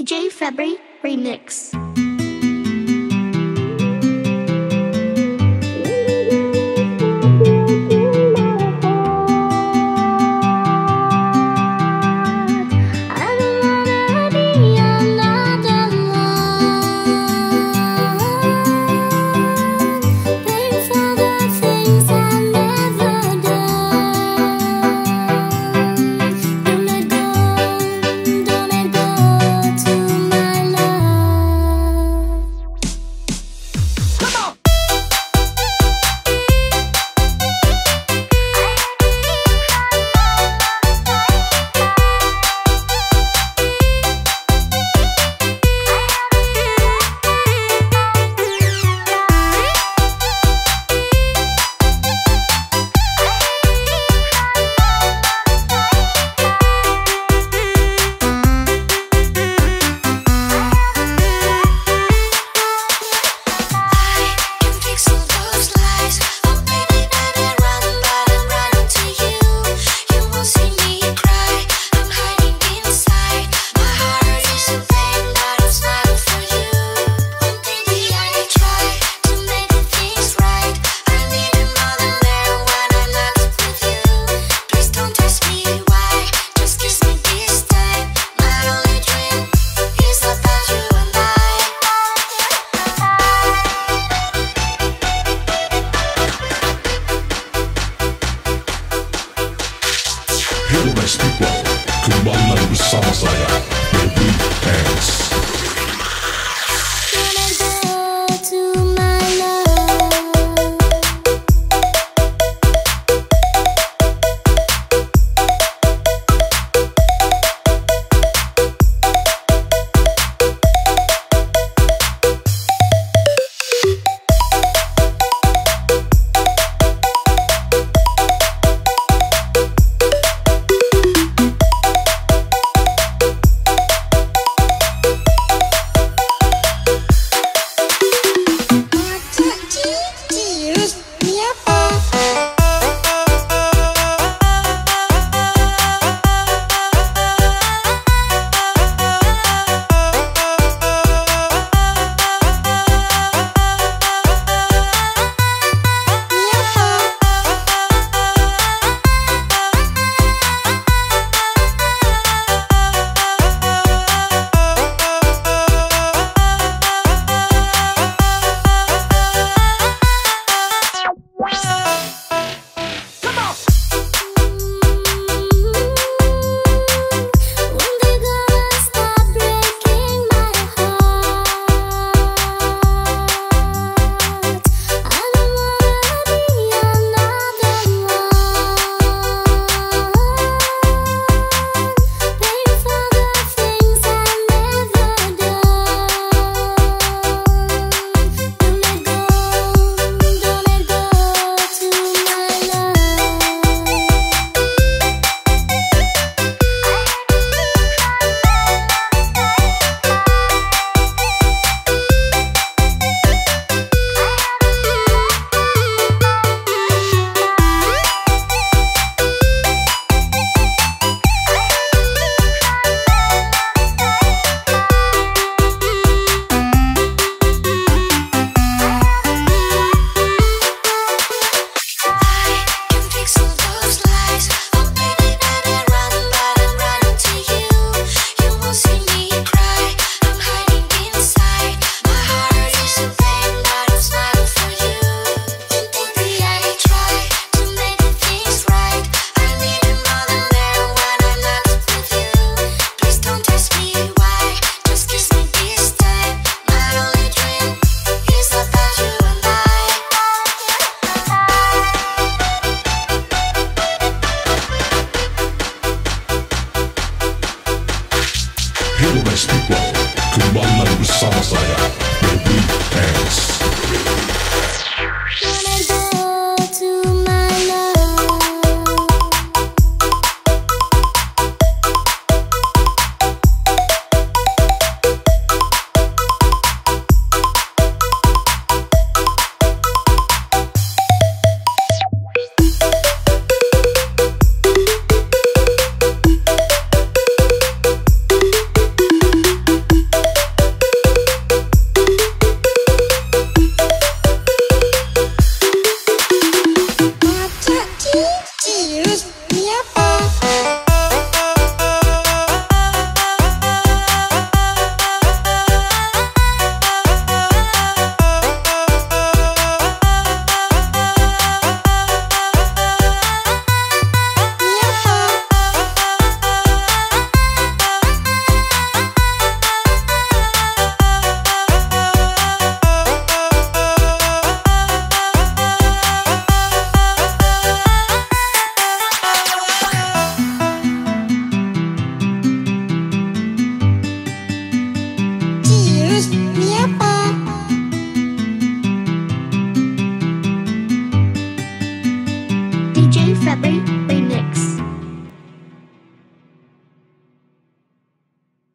DJ February Remix. festival Kembali bersama saya Baby pants. domestic love Kembali bersama saya Baby Pants.